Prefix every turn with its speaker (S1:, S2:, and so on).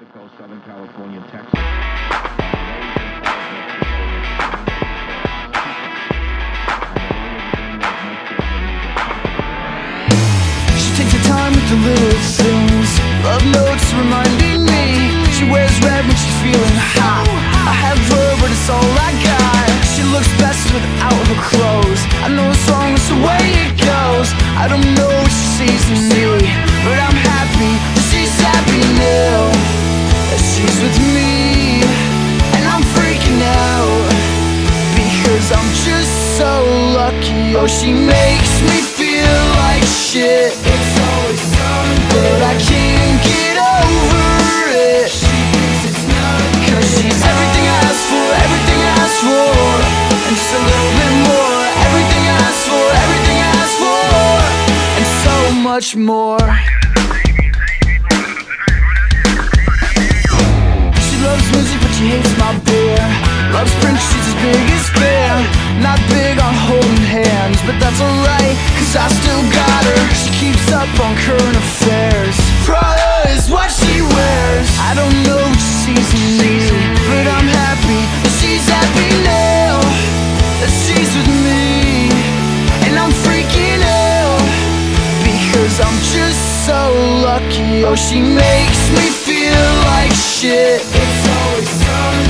S1: Mexico, Southern California, Texas.
S2: She takes her time with the little things. Love notes reminding me She wears red when she's feeling hot. I have her but it's all I got. She looks best without her clothes. I know it's wrong, it's the Oh, she makes me feel like shit. It's always something. But I can't get over it. Cause she's everything I asked for, everything I asked for. And just a little bit more. Everything I asked for, everything I asked for. And so much more Loves Prince, she's as big as bear Not big on holding hands But that's alright, cause I still got her. She keeps up on current affairs. Prada is what she wears. I don't know what she sees in me But I'm happy that she's happy now That she's with me. And I'm freaking out because I'm just so lucky. Oh, she makes me feel like shit. It's always something,